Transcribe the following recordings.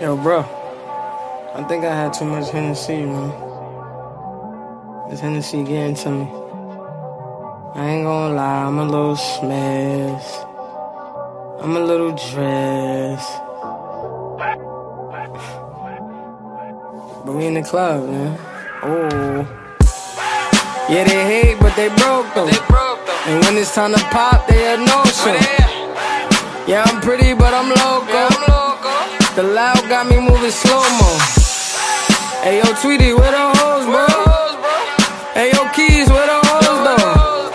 Yo, bro. I think I had too much Hennessy, man. This Hennessy getting to me. I ain't gonna lie, I'm a little smashed. I'm a little dressed. But we in the club, man. Oh. Yeah, they hate, but they broke though. They broke though. And when it's time to pop, they a no show. Yeah, I'm pretty, but I'm loco. The loud got me moving slow mo. Hey yo, Tweety, where the hoes, bro? Hey yo, Keys, where the hoes, though?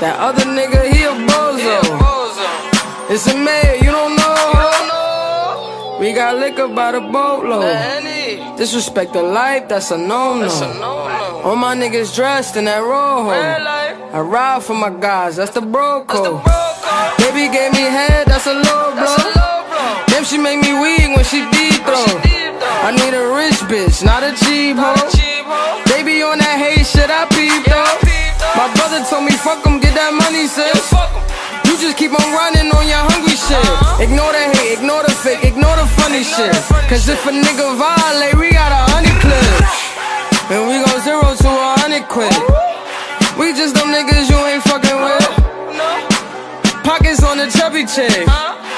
That other nigga, he a bozo. It's a mayor, you don't know. We got liquor by the boatload. Disrespect the life, that's a no no. All my niggas dressed in that rojo. I ride for my guys, that's the bro code. broco. Baby gave me head, that's a low blow. Damn, she make me weak when she deep throw. I need a rich bitch, not a cheap hoe. a cheap hoe. They be on that hate shit, I peep though. My brother told me, fuck 'em, get that money, sis. You just keep on running on your hungry shit. Uh-huh. Ignore the hate, ignore the fake, ignore the funny shit. Cause if a nigga violate, we got a hundred clips. And we go zero to a hundred quick. We just them niggas you ain't fucking with. No. Pockets on the chubby chick.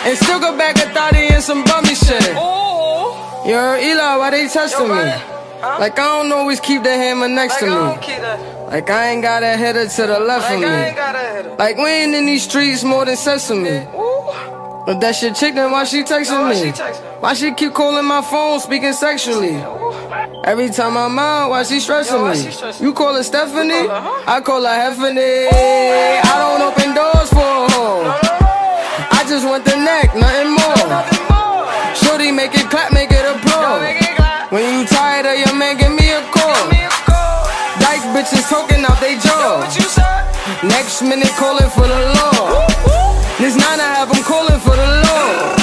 And still go back a thotty and some bummy shit. Heard Eli, why they testing me? Like I don't always keep the hammer next to me. Like I ain't got a header to the left Like of me. a. Like we ain't in these streets more than sesame. Ooh. But that shit chick, then why she texting Why me? she texting? Why she keep calling my phone, speaking sexually? Every time I'm out, why she stressing Yo, why me? she stressing? You call her Stephanie? Call her, huh? I call her Heffany. I don't open doors for a hoe. I just want the neck, nothing more. Nothing more. Shorty, make it clap, make it a Yo, pro. make it clap. When you tired of your man, give me a call. Give me a call. Dyke bitches talking out they Yo, jaw. said? Next minute calling for the law. This nine I have them calling for the law.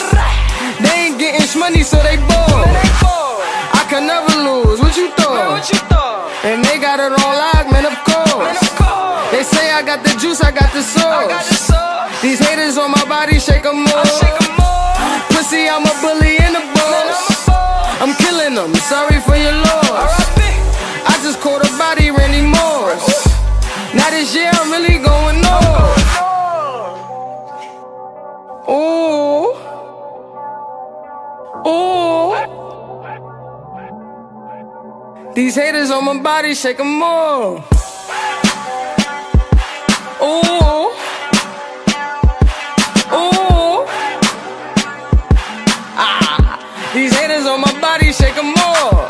They ain't getting money, so. They bored. What you thought? And they got it on lock, man. Of Man, course. of course. They say I got the juice, I got the I got the sauce. sauce. These haters on my body, shake 'em I shake more. 'em more. Pussy, I'm a bully in the Man, I'm a boss. boss. I'm killing them. Sorry for your loss. I just caught a body, Randy Moss. Now this year I'm really going north. These haters on my body, shake 'em more. Ooh. Ooh. Ah. These haters on my body, shake 'em more.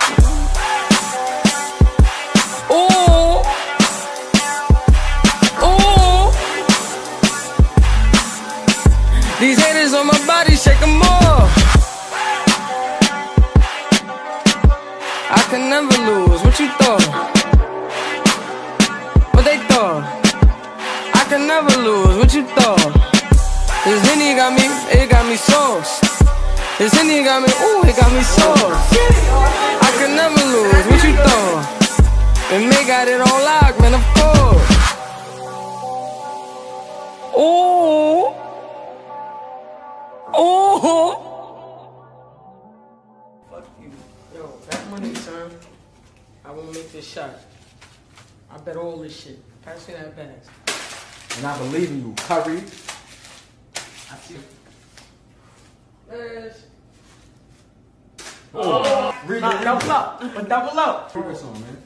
Ooh. Ooh. These haters on my body, shake 'em more. Never lose. What you thought? What they thought? I can never lose. What you thought? This Henny got me, it got me sauce. This Henny got me, ooh, it got me sauce. I can never lose. What you thought? And May got it on lock, man, of course. Ooh. Ooh. Fuck you. Yo, money, son. I wanna make this shot. I bet all this shit. Pass me that bag. And I believe in you, Curry. I see. Yes. Oh. Read Nah, it. double up. Double up. Focus on, man.